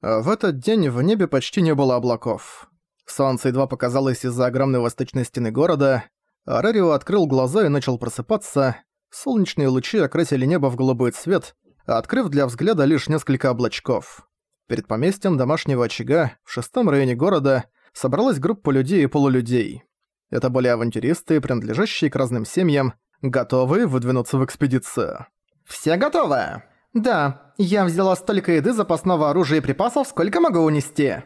А в этот день в небе почти не было облаков. Солнце едва показалось из-за огромной восточной стены города. Арарио открыл глаза и начал просыпаться. Солнечные лучи окрасили небо в голубой цвет, открыв для взгляда лишь несколько облачков. Перед поместьем домашнего очага в шестом районе города собралась группа людей и полулюдей. Это были авантюристы, принадлежащие к разным семьям, готовые выдвинуться в экспедицию. «Все готовы?» «Да, я взяла столько еды, запасного оружия и припасов, сколько могу унести».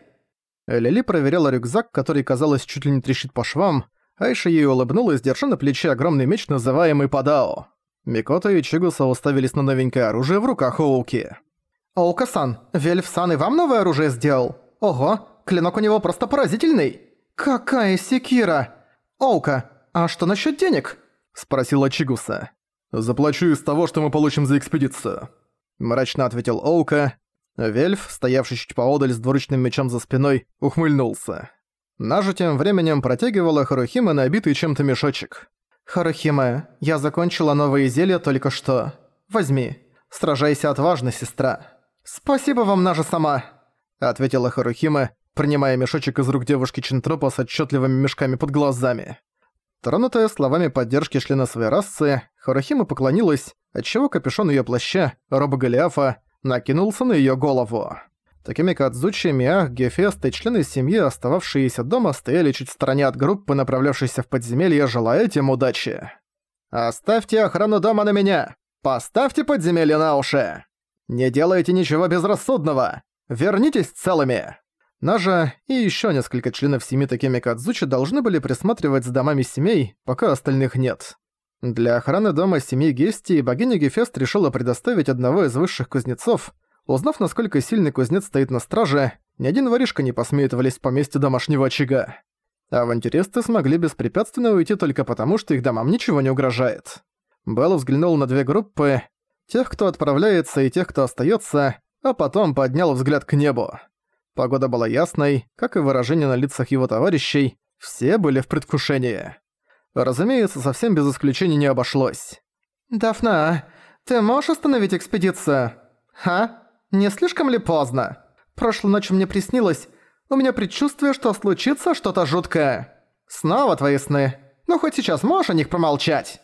Лили проверяла рюкзак, который, казалось, чуть ли не трещит по швам. Айша ей улыбнулась, держа на плече огромный меч, называемый Падао. Микото и Чигуса уставились на новенькое оружие в руках Оуки. «Оука-сан, Вельф-сан и вам новое оружие сделал? Ого, клинок у него просто поразительный! Какая секира! Оука, а что насчет денег?» – спросила Чигуса. «Заплачу из того, что мы получим за экспедицию», – мрачно ответил Оука. Вельф, стоявший чуть поодаль с двуручным мечом за спиной, ухмыльнулся. Нажа тем временем протягивала Харухима набитый чем-то мешочек. «Харухима, я закончила новые зелья только что. Возьми. Сражайся отважно, сестра». «Спасибо вам, Нажа сама», — ответила Харухима, принимая мешочек из рук девушки Чинтропа с отчетливыми мешками под глазами. Тронутая словами поддержки члена своей расы, Харухима поклонилась, отчего капюшон ее плаща, роба Голиафа, накинулся на ее голову. Такими Кадзучи, Миах, Гефест и члены семьи, остававшиеся дома, стояли чуть в стороне от группы, направлявшейся в подземелье, желая им удачи. «Оставьте охрану дома на меня! Поставьте подземелье на уши! Не делайте ничего безрассудного! Вернитесь целыми!» Нажа и еще несколько членов семьи такими Кадзучи должны были присматривать за домами семей, пока остальных нет. Для охраны дома семьи Гести богиня Гефест решила предоставить одного из высших кузнецов. Узнав, насколько сильный кузнец стоит на страже, ни один воришка не посмеет влезть в поместье домашнего очага. Авантюристы смогли беспрепятственно уйти только потому, что их домам ничего не угрожает. Белл взглянул на две группы, тех, кто отправляется и тех, кто остается, а потом поднял взгляд к небу. Погода была ясной, как и выражение на лицах его товарищей, все были в предвкушении. Разумеется, совсем без исключения не обошлось. «Дафна, ты можешь остановить экспедицию? Ха? Не слишком ли поздно? Прошлой ночью мне приснилось, у меня предчувствие, что случится что-то жуткое. Снова твои сны. Ну хоть сейчас можешь о них промолчать?»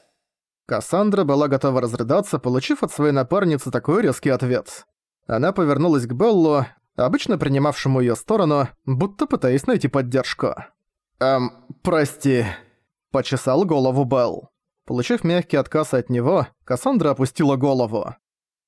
Кассандра была готова разрыдаться, получив от своей напарницы такой резкий ответ. Она повернулась к Беллу, обычно принимавшему её сторону, будто пытаясь найти поддержку. «Эм, прости...» Почесал голову Белл. Получив мягкий отказ от него, Кассандра опустила голову.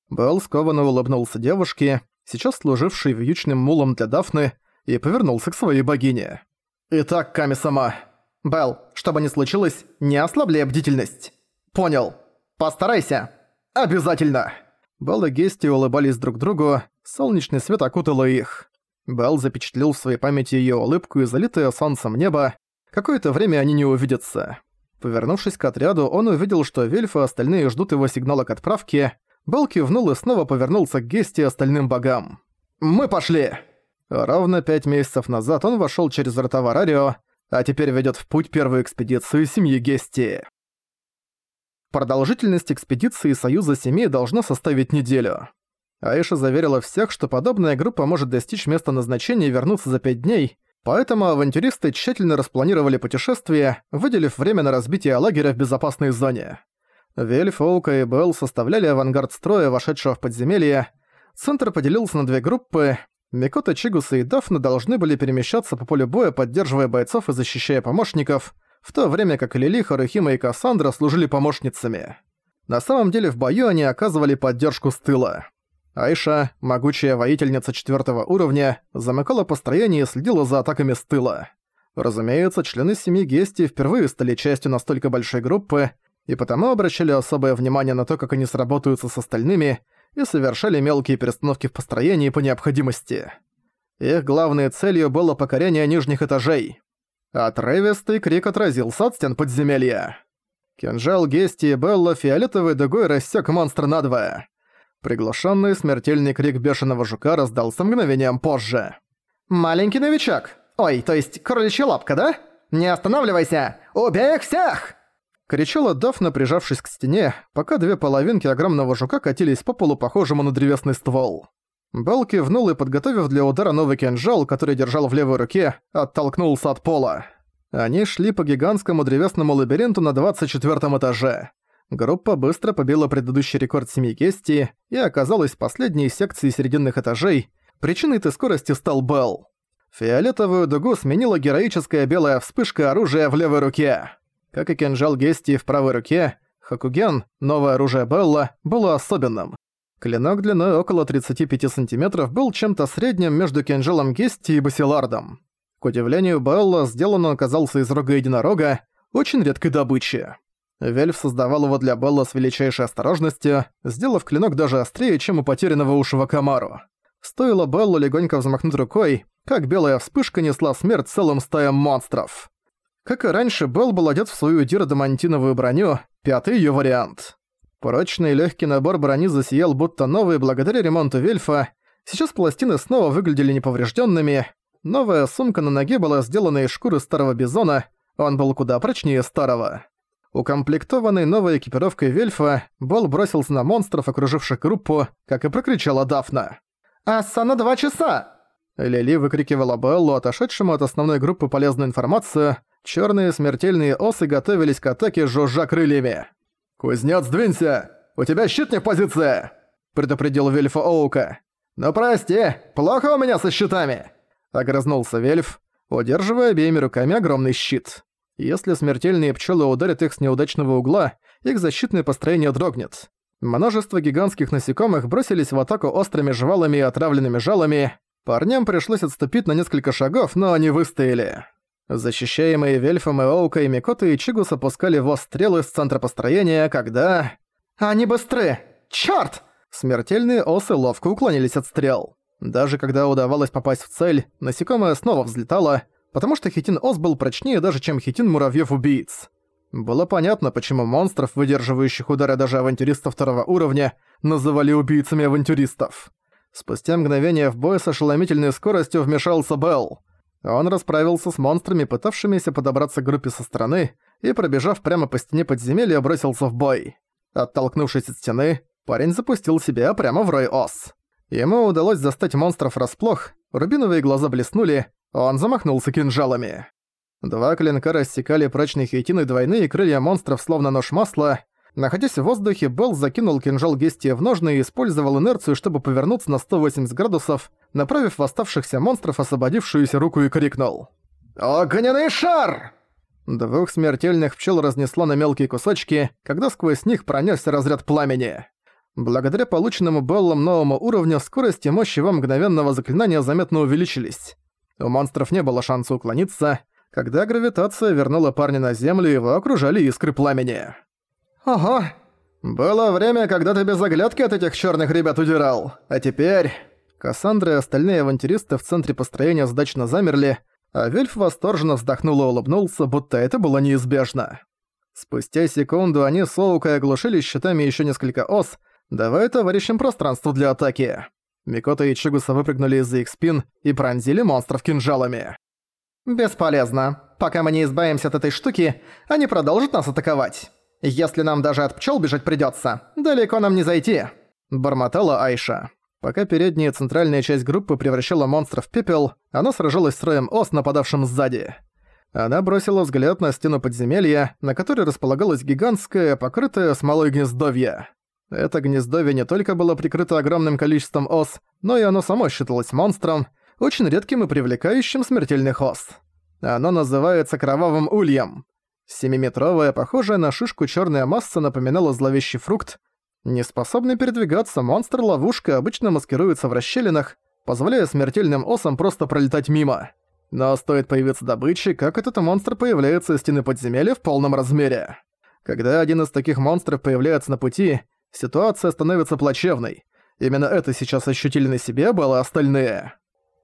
Белл скованно улыбнулся девушке, сейчас служившей вьючным мулом для Дафны, и повернулся к своей богине. «Итак, Ками-сама, Белл, что бы ни случилось, не ослабляй бдительность. Понял. Постарайся. Обязательно!» Белл и Гести улыбались друг другу, солнечный свет окутал их. Белл запечатлел в своей памяти её улыбку и залитое солнцем небо, Какое-то время они не увидятся. Повернувшись к отряду, он увидел, что Вельф и остальные ждут его сигнала к отправке. Белл кивнул и снова повернулся к Гесте и остальным богам. «Мы пошли!» Ровно пять месяцев назад он вошёл через врата Варарио, а теперь ведёт в путь первую экспедицию семьи Гести. Продолжительность экспедиции Союза Семей должна составить неделю. Аиша заверила всех, что подобная группа может достичь места назначения и вернуться за пять дней, Поэтому авантюристы тщательно распланировали путешествие, выделив время на разбитие лагеря в безопасной зоне. Вельф, Оука и Белл составляли авангард строя, вошедшего в подземелье. Центр поделился на две группы. Микота, Чигуса и Дафна должны были перемещаться по полю боя, поддерживая бойцов и защищая помощников, в то время как Лили, Харухима и Кассандра служили помощницами. На самом деле в бою они оказывали поддержку с тыла. Айша, могучая воительница четвертого уровня, замыкала построение и следила за атаками с тыла. Разумеется, члены семьи Гести впервые стали частью настолько большой группы, и потому обращали особое внимание на то, как они сработаются с остальными, и совершали мелкие перестановки в построении по необходимости. Их главной целью было покорение нижних этажей. Отрывистый крик отразился от стен подземелья. Кинжал Гести и Белла фиолетовой дугой рассек монстра надвое. Приглушенный смертельный крик бешеного жука раздался мгновением позже. «Маленький новичок! Ой, то есть кроличья лапка, да? Не останавливайся! Убей их всех!» Кричала Дафна, прижавшись к стене, пока две половинки огромного жука катились по полу, похожему на древесный ствол. Белл кивнул и, подготовив для удара новый кинжал, который держал в левой руке, оттолкнулся от пола. Они шли по гигантскому древесному лабиринту на 24 этаже. Группа быстро побила предыдущий рекорд семьи Гести и оказалась в последней секции серединных этажей. Причиной этой скорости стал Белл. Фиолетовую дугу сменила героическая белая вспышка оружия в левой руке. Как и кинжал Гести в правой руке, Хакуген, новое оружие Белла, было особенным. Клинок длиной около 35 сантиметров был чем-то средним между кинжалом Гести и Басилардом. К удивлению Белла, сделан он оказался из рога единорога, очень редкой добычи. Вельф создавал его для Белла с величайшей осторожностью, сделав клинок даже острее, чем у потерянного ушего Камару. Стоило Беллу легонько взмахнуть рукой, как белая вспышка несла смерть целым стаям монстров. Как и раньше, Белл был одет в свою диродомантиновую броню, пятый её вариант. Прочный легкий набор брони засиял будто новый благодаря ремонту Вельфа. Сейчас пластины снова выглядели неповрежденными. Новая сумка на ноге была сделана из шкуры старого бизона, он был куда прочнее старого. Укомплектованный новой экипировкой Вельфа, Белл бросился на монстров, окруживших группу, как и прокричала Дафна. «Асана два часа!» Лили выкрикивала Беллу, отошедшему от основной группы полезную информацию. Черные смертельные осы готовились к атаке, жужжа крыльями. «Кузнец, сдвинься! У тебя щит не в позиции!» предупредил Вельфа Оука. «Ну прости, плохо у меня со щитами!» Огрызнулся Вельф, удерживая обеими руками огромный щит. Если смертельные пчелы ударят их с неудачного угла, их защитное построение дрогнет. Множество гигантских насекомых бросились в атаку острыми жвалами и отравленными жалами. Парням пришлось отступить на несколько шагов, но они выстояли. Защищаемые Вельфом и Оука и и Чигус опускали в стрелы с центра построения, когда... «Они быстры! Чёрт!» Смертельные осы ловко уклонились от стрел. Даже когда удавалось попасть в цель, насекомое снова взлетало, потому что хитин ос был прочнее даже, чем хитин муравьёв-убийц. Было понятно, почему монстров, выдерживающих удары даже авантюристов второго уровня, называли убийцами авантюристов. Спустя мгновение в бой с ошеломительной скоростью вмешался Белл. Он расправился с монстрами, пытавшимися подобраться к группе со стороны, и, пробежав прямо по стене подземелья, бросился в бой. Оттолкнувшись от стены, парень запустил себя прямо в рой ос. Ему удалось застать монстров расплох, рубиновые глаза блеснули, он замахнулся кинжалами. Два клинка рассекали прочные хитины двойные крылья монстров словно нож масла. Находясь в воздухе, Белл закинул кинжал Гестия в ножны и использовал инерцию, чтобы повернуться на 180 градусов, направив в оставшихся монстров освободившуюся руку и крикнул. «Огненный шар!» Двух смертельных пчел разнесло на мелкие кусочки, когда сквозь них пронесся разряд пламени. Благодаря полученному Беллом новому уровню скорость и мощь его мгновенного заклинания заметно увеличились. У монстров не было шанса уклониться, когда гравитация вернула парня на землю, его окружали искры пламени. «Ого! Было время, когда ты без оглядки от этих черных ребят удирал. А теперь...» Кассандра и остальные авантюристы в центре построения сдачно замерли, а Вельф восторженно вздохнул и улыбнулся, будто это было неизбежно. Спустя секунду они с Оукой оглушили щитами еще несколько ос, давая товарищам пространство для атаки. Микото и Чигуса выпрыгнули из-за их спин и пронзили монстров кинжалами. «Бесполезно. Пока мы не избавимся от этой штуки, они продолжат нас атаковать. Если нам даже от пчел бежать придется, далеко нам не зайти», — бормотала Айша. Пока передняя центральная часть группы превращала монстров в пепел, она сражалась с роем ос, нападавшим сзади. Она бросила взгляд на стену подземелья, на которой располагалось гигантское, покрытое смолой гнездовье. Это гнездовье не только было прикрыто огромным количеством ос, но и оно само считалось монстром, очень редким и привлекающим смертельных ос. Оно называется кровавым ульем. Семиметровая, похожая на шишку черная масса напоминала зловещий фрукт. Неспособный передвигаться, монстр-ловушка обычно маскируется в расщелинах, позволяя смертельным осам просто пролетать мимо. Но стоит появиться добыче, как этот монстр появляется из стены подземелья в полном размере. Когда один из таких монстров появляется на пути, ситуация становится плачевной. Именно это сейчас ощутили на себе было остальные.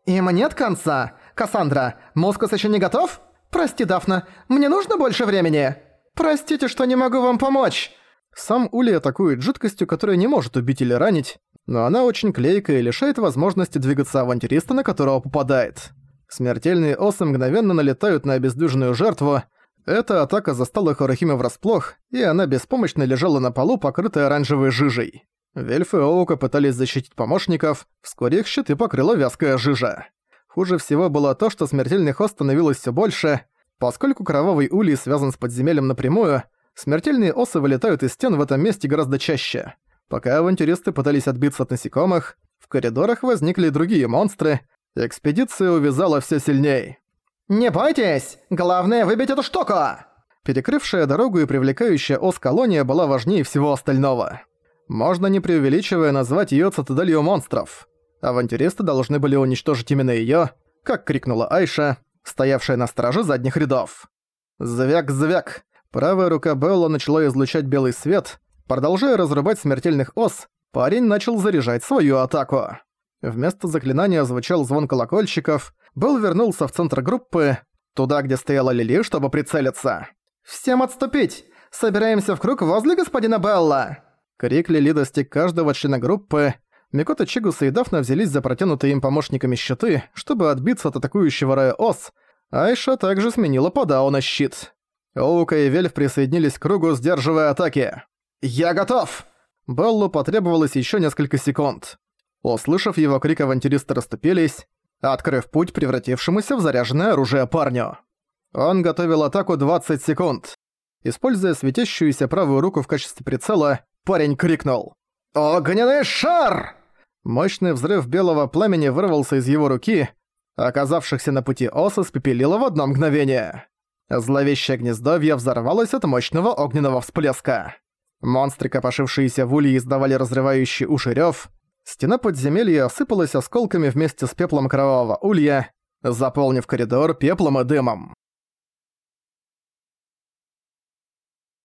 «Им нет конца? Кассандра, Москус еще не готов? Прости, Дафна, мне нужно больше времени? Простите, что не могу вам помочь!» Сам Ули атакует жидкостью, которая не может убить или ранить, но она очень клейкая и лишает возможности двигаться авантюриста, на которого попадает. Смертельные осы мгновенно налетают на обездвиженную жертву. Эта атака застала Харахиме врасплох, и она беспомощно лежала на полу, покрытая оранжевой жижей. Вельф и Оука пытались защитить помощников, вскоре их щиты покрыла вязкая жижа. Хуже всего было то, что смертельных ос становилось все больше. Поскольку кровавый улей связан с подземельем напрямую, смертельные осы вылетают из стен в этом месте гораздо чаще. Пока авантюристы пытались отбиться от насекомых, в коридорах возникли другие монстры, экспедиция увязала все сильней. «Не бойтесь! Главное выбить эту штуку!» Перекрывшая дорогу и привлекающая ос колония была важнее всего остального. Можно не преувеличивая назвать её цитаделью монстров. Авантюристы должны были уничтожить именно её, как крикнула Айша, стоявшая на страже задних рядов. Звяк-звяк. Правая рука Белла начала излучать белый свет. Продолжая разрубать смертельных ос, парень начал заряжать свою атаку. Вместо заклинания звучал звон колокольчиков. Белл вернулся в центр группы, туда, где стояла Лили, чтобы прицелиться. «Всем отступить! Собираемся в круг возле господина Белла!» Крик Лили достиг каждого члена группы. Микото Чигуса и Дафна взялись за протянутые им помощниками щиты, чтобы отбиться от атакующего Рая Ос. Айша также сменила Падао на щит. Оука и Вельф присоединились к кругу, сдерживая атаки. «Я готов!» Беллу потребовалось еще несколько секунд. Услышав его крик, авантюристы расступились, открыв путь превратившемуся в заряженное оружие парню. Он готовил атаку 20 секунд. Используя светящуюся правую руку в качестве прицела, парень крикнул. «Огненный шар!» Мощный взрыв белого пламени вырвался из его руки, оказавшихся на пути Оса спепелило в одно мгновение. Зловещее гнездовье взорвалось от мощного огненного всплеска. Монстры, копошившиеся в улье, издавали разрывающий уши рёв. Стена подземелья осыпалась осколками вместе с пеплом кровавого улья, заполнив коридор пеплом и дымом.